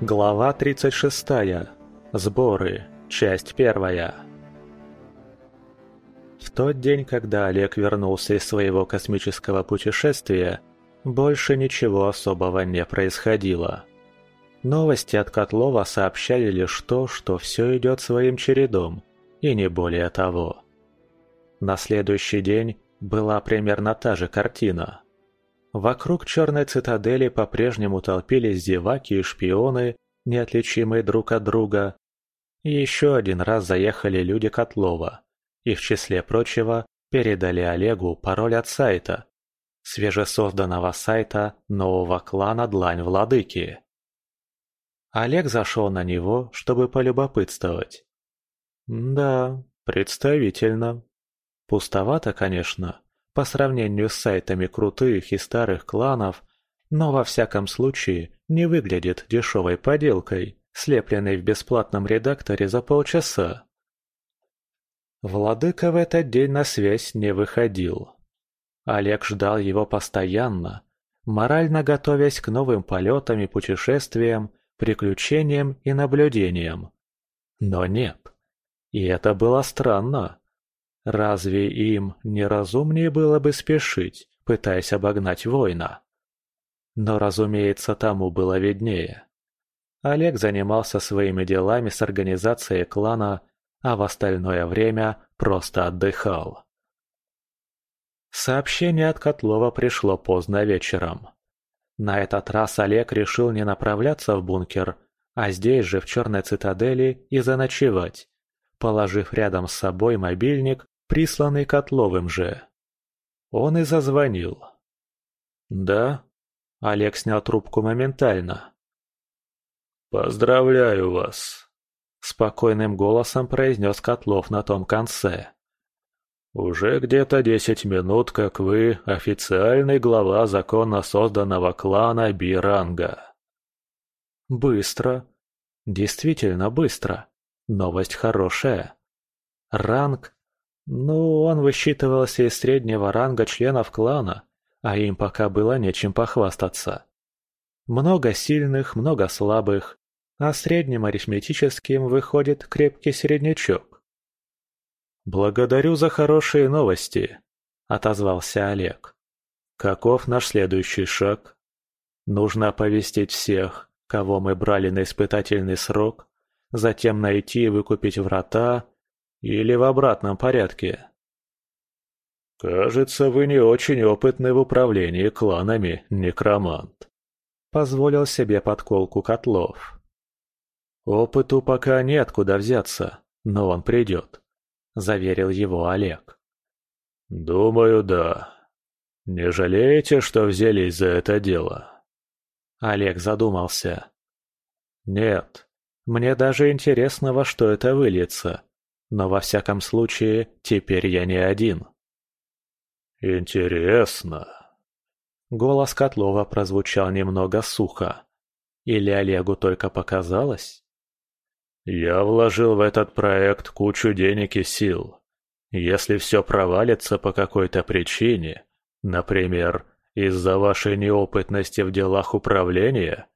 Глава 36. Сборы. Часть первая. В тот день, когда Олег вернулся из своего космического путешествия, больше ничего особого не происходило. Новости от Котлова сообщали лишь то, что все идет своим чередом, и не более того. На следующий день была примерно та же картина. Вокруг черной цитадели по-прежнему толпились зеваки и шпионы, неотличимые друг от друга. Еще один раз заехали люди Котлова, и в числе прочего передали Олегу пароль от сайта, свежесозданного сайта нового клана Длань Владыки. Олег зашел на него, чтобы полюбопытствовать. Да, представительно. Пустовато, конечно, по сравнению с сайтами крутых и старых кланов, но во всяком случае не выглядит дешевой поделкой, слепленной в бесплатном редакторе за полчаса. Владыка в этот день на связь не выходил. Олег ждал его постоянно, морально готовясь к новым полетам и путешествиям, приключениям и наблюдениям. Но нет. И это было странно. Разве им не разумнее было бы спешить, пытаясь обогнать воина? Но, разумеется, тому было виднее. Олег занимался своими делами с организацией клана, а в остальное время просто отдыхал. Сообщение от Котлова пришло поздно вечером. На этот раз Олег решил не направляться в бункер, а здесь же, в Черной Цитадели, и заночевать, положив рядом с собой мобильник присланный Котловым же. Он и зазвонил. «Да?» Олег снял трубку моментально. «Поздравляю вас!» Спокойным голосом произнес Котлов на том конце. «Уже где-то десять минут, как вы официальный глава законно созданного клана Биранга». «Быстро. Действительно быстро. Новость хорошая. Ранг ну, он высчитывался из среднего ранга членов клана, а им пока было нечем похвастаться. Много сильных, много слабых, а средним арифметическим выходит крепкий среднячок. «Благодарю за хорошие новости», — отозвался Олег. «Каков наш следующий шаг? Нужно оповестить всех, кого мы брали на испытательный срок, затем найти и выкупить врата, или в обратном порядке? «Кажется, вы не очень опытны в управлении кланами, некромант», — позволил себе подколку Котлов. «Опыту пока нет куда взяться, но он придет», — заверил его Олег. «Думаю, да. Не жалеете, что взялись за это дело?» Олег задумался. «Нет, мне даже интересно, во что это выльется. Но во всяком случае, теперь я не один. «Интересно». Голос Котлова прозвучал немного сухо. Или Олегу только показалось? «Я вложил в этот проект кучу денег и сил. Если все провалится по какой-то причине, например, из-за вашей неопытности в делах управления,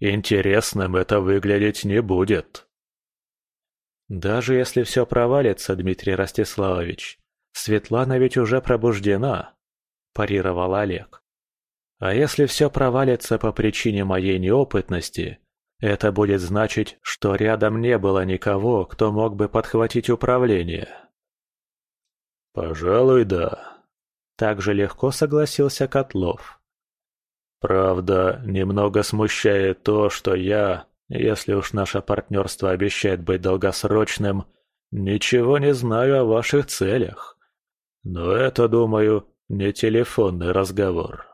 интересным это выглядеть не будет». «Даже если все провалится, Дмитрий Ростиславович, Светлана ведь уже пробуждена», – парировал Олег. «А если все провалится по причине моей неопытности, это будет значить, что рядом не было никого, кто мог бы подхватить управление». «Пожалуй, да», – так же легко согласился Котлов. «Правда, немного смущает то, что я, если уж наше партнерство обещает быть долгосрочным, ничего не знаю о ваших целях. Но это, думаю, не телефонный разговор.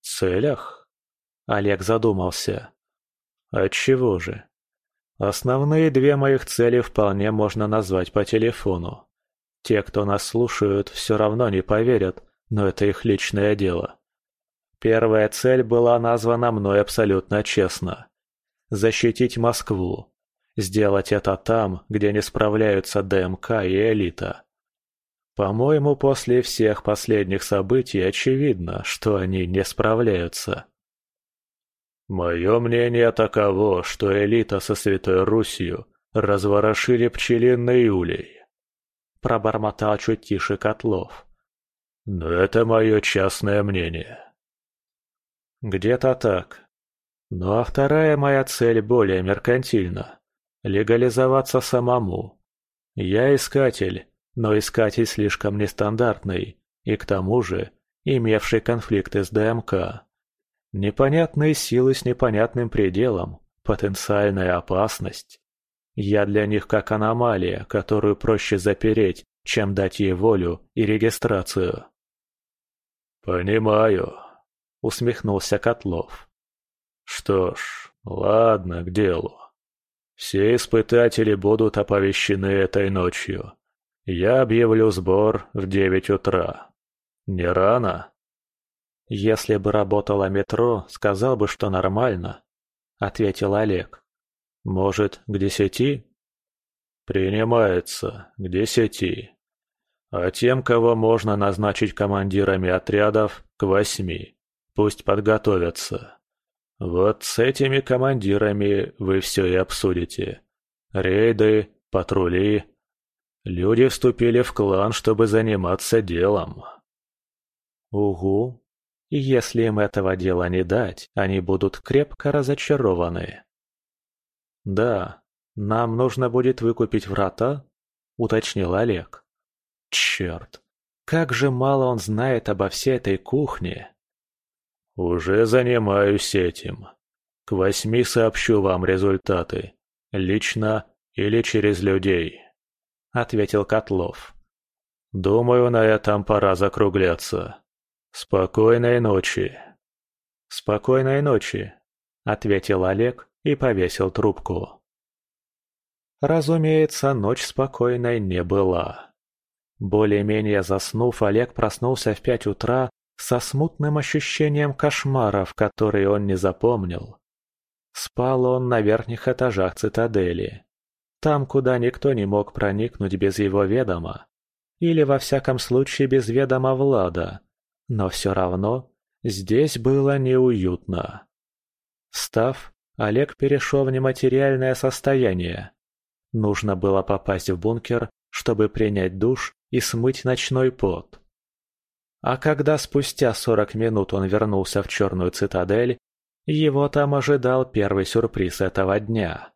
Целях? Олег задумался. Отчего же? Основные две моих цели вполне можно назвать по телефону. Те, кто нас слушают, все равно не поверят, но это их личное дело. Первая цель была названа мной абсолютно честно защитить Москву. Сделать это там, где не справляются ДМК и элита. По-моему, после всех последних событий очевидно, что они не справляются. Мое мнение таково, что элита со Святой Русью разворошили пчелиный улей. Пробормотал чуть тише Котлов. Но это мое частное мнение. Где-то так. Ну а вторая моя цель более меркантильна. Легализоваться самому. Я искатель, но искатель слишком нестандартный, и к тому же имевший конфликты с ДМК. Непонятные силы с непонятным пределом, потенциальная опасность. Я для них как аномалия, которую проще запереть, чем дать ей волю и регистрацию. «Понимаю», — усмехнулся Котлов. «Что ж, ладно, к делу. Все испытатели будут оповещены этой ночью. Я объявлю сбор в девять утра. Не рано?» «Если бы работало метро, сказал бы, что нормально», — ответил Олег. «Может, к десяти?» «Принимается, к десяти. А тем, кого можно назначить командирами отрядов, к восьми. Пусть подготовятся. Вот с этими командирами вы все и обсудите. Рейды, патрули. Люди вступили в клан, чтобы заниматься делом». «Угу», если им этого дела не дать, они будут крепко разочарованы. «Да, нам нужно будет выкупить врата?» – уточнил Олег. «Черт, как же мало он знает обо всей этой кухне!» «Уже занимаюсь этим. К восьми сообщу вам результаты. Лично или через людей», – ответил Котлов. «Думаю, на этом пора закругляться». «Спокойной ночи!» «Спокойной ночи!» — ответил Олег и повесил трубку. Разумеется, ночь спокойной не была. Более-менее заснув, Олег проснулся в пять утра со смутным ощущением кошмаров, которые он не запомнил. Спал он на верхних этажах цитадели. Там, куда никто не мог проникнуть без его ведома. Или, во всяком случае, без ведома Влада, но все равно здесь было неуютно. Встав, Олег перешел в нематериальное состояние. Нужно было попасть в бункер, чтобы принять душ и смыть ночной пот. А когда спустя сорок минут он вернулся в черную цитадель, его там ожидал первый сюрприз этого дня.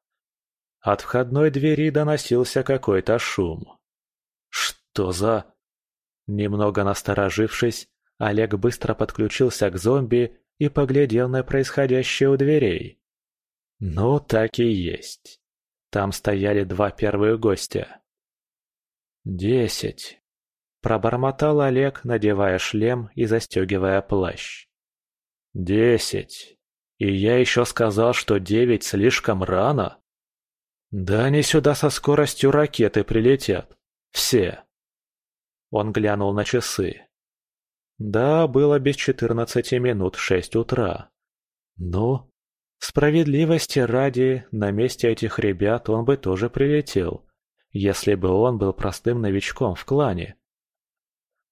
От входной двери доносился какой-то шум. «Что за...» Немного насторожившись, Олег быстро подключился к зомби и поглядел на происходящее у дверей. Ну, так и есть. Там стояли два первых гостя. «Десять», — пробормотал Олег, надевая шлем и застегивая плащ. «Десять. И я еще сказал, что девять слишком рано?» «Да они сюда со скоростью ракеты прилетят. Все». Он глянул на часы. Да, было без четырнадцати минут шесть утра. Ну, справедливости ради, на месте этих ребят он бы тоже прилетел, если бы он был простым новичком в клане.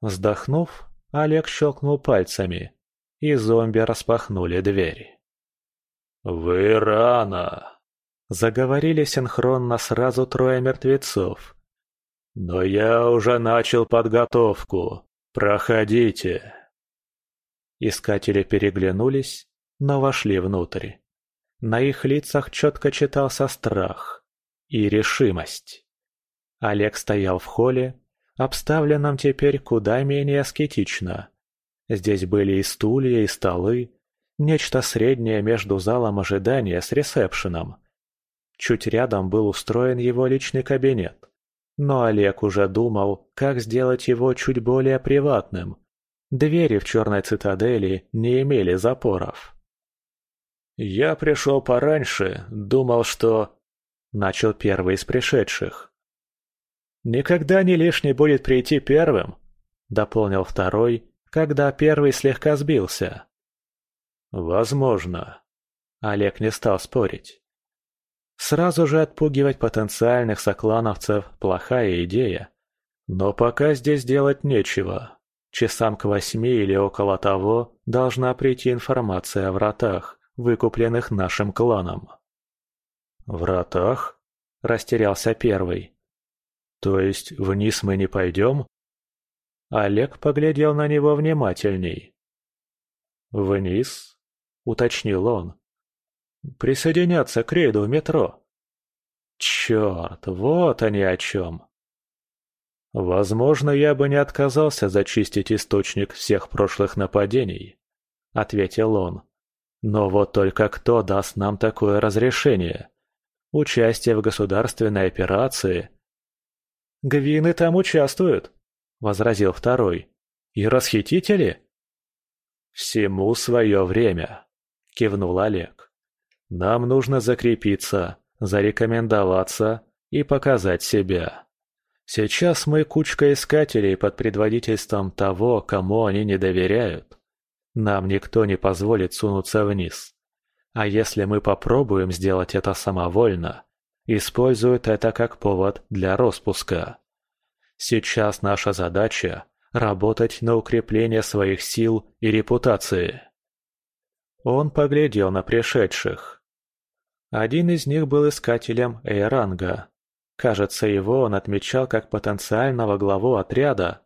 Вздохнув, Олег щелкнул пальцами, и зомби распахнули двери. «Вы рано!» Заговорили синхронно сразу трое мертвецов. «Но я уже начал подготовку. «Проходите!» Искатели переглянулись, но вошли внутрь. На их лицах четко читался страх и решимость. Олег стоял в холле, обставленном теперь куда менее аскетично. Здесь были и стулья, и столы, нечто среднее между залом ожидания с ресепшеном. Чуть рядом был устроен его личный кабинет. Но Олег уже думал, как сделать его чуть более приватным. Двери в черной цитадели не имели запоров. «Я пришел пораньше, думал, что...» Начал первый из пришедших. «Никогда не лишний будет прийти первым», — дополнил второй, когда первый слегка сбился. «Возможно». Олег не стал спорить. Сразу же отпугивать потенциальных соклановцев – плохая идея. Но пока здесь делать нечего. Часам к восьми или около того должна прийти информация о вратах, выкупленных нашим кланом. «Вратах?» – растерялся первый. «То есть вниз мы не пойдем?» Олег поглядел на него внимательней. «Вниз?» – уточнил он. «Присоединяться к рейду в метро». «Черт, вот они о чем!» «Возможно, я бы не отказался зачистить источник всех прошлых нападений», — ответил он. «Но вот только кто даст нам такое разрешение? Участие в государственной операции?» «Гвины там участвуют», — возразил второй. «И расхитители?» «Всему свое время», — кивнул Олег. «Нам нужно закрепиться, зарекомендоваться и показать себя». Сейчас мы кучка искателей под предводительством того, кому они не доверяют. Нам никто не позволит сунуться вниз. А если мы попробуем сделать это самовольно, используют это как повод для распуска. Сейчас наша задача – работать на укрепление своих сил и репутации. Он поглядел на пришедших. Один из них был искателем Эйранга, Кажется, его он отмечал как потенциального главу отряда.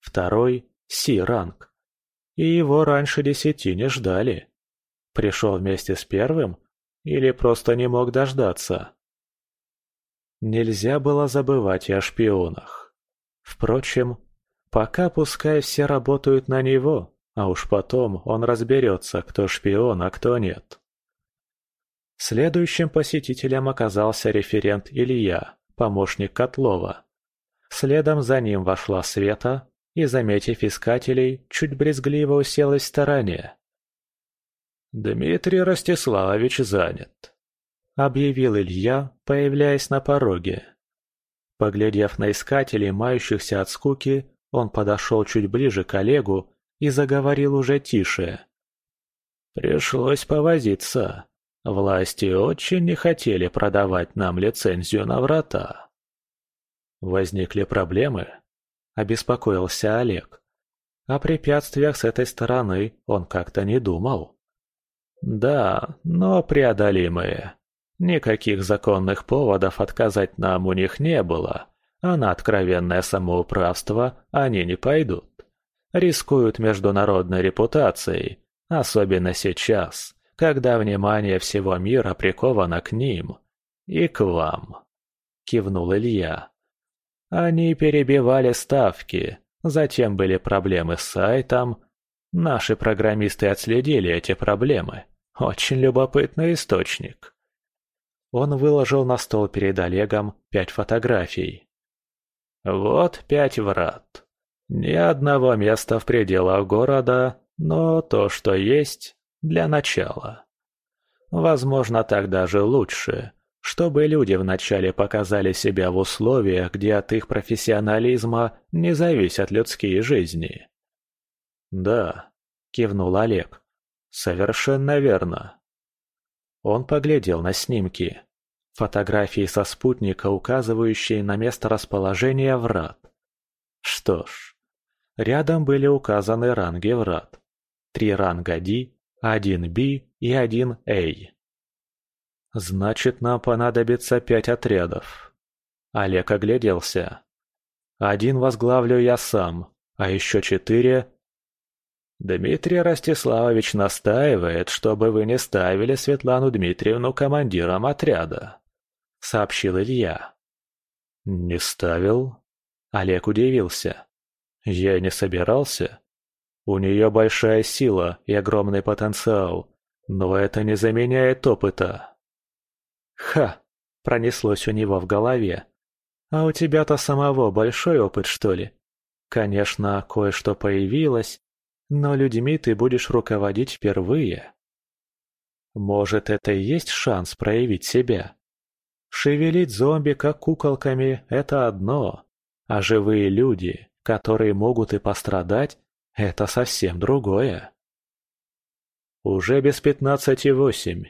Второй – Си-ранг. И его раньше десяти не ждали. Пришел вместе с первым? Или просто не мог дождаться? Нельзя было забывать и о шпионах. Впрочем, пока пускай все работают на него, а уж потом он разберется, кто шпион, а кто нет. Следующим посетителем оказался референт Илья помощник Котлова. Следом за ним вошла Света и, заметив искателей, чуть брезгливо уселась в стороне. «Дмитрий Ростиславович занят», — объявил Илья, появляясь на пороге. Поглядев на искателей, мающихся от скуки, он подошел чуть ближе к Олегу и заговорил уже тише. «Пришлось повозиться. Власти очень не хотели продавать нам лицензию на врата. Возникли проблемы? Обеспокоился Олег. О препятствиях с этой стороны он как-то не думал. Да, но преодолимые. Никаких законных поводов отказать нам у них не было, а на откровенное самоуправство они не пойдут. Рискуют международной репутацией, особенно сейчас, когда внимание всего мира приковано к ним. И к вам», — кивнул Илья. «Они перебивали ставки, затем были проблемы с сайтом. Наши программисты отследили эти проблемы. Очень любопытный источник». Он выложил на стол перед Олегом пять фотографий. «Вот пять врат. Ни одного места в пределах города, но то, что есть, для начала. Возможно, так даже лучше, чтобы люди вначале показали себя в условиях, где от их профессионализма не зависят людские жизни. «Да», — кивнул Олег, — «совершенно верно». Он поглядел на снимки. Фотографии со спутника, указывающие на место расположения врат. Что ж, рядом были указаны ранги врат. Три ранга D один B и один A. Значит, нам понадобится пять отрядов. Олег огляделся. Один возглавлю я сам, а еще четыре... Дмитрий Ростиславович настаивает, чтобы вы не ставили Светлану Дмитриевну командиром отряда, сообщил Илья. Не ставил? Олег удивился. Я не собирался. У нее большая сила и огромный потенциал, но это не заменяет опыта. Ха! Пронеслось у него в голове. А у тебя-то самого большой опыт, что ли? Конечно, кое-что появилось, но людьми ты будешь руководить впервые. Может, это и есть шанс проявить себя? Шевелить зомби как куколками – это одно, а живые люди, которые могут и пострадать, это совсем другое. Уже без пятнадцати восемь.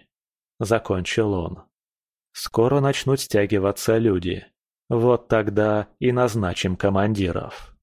Закончил он. Скоро начнут стягиваться люди. Вот тогда и назначим командиров.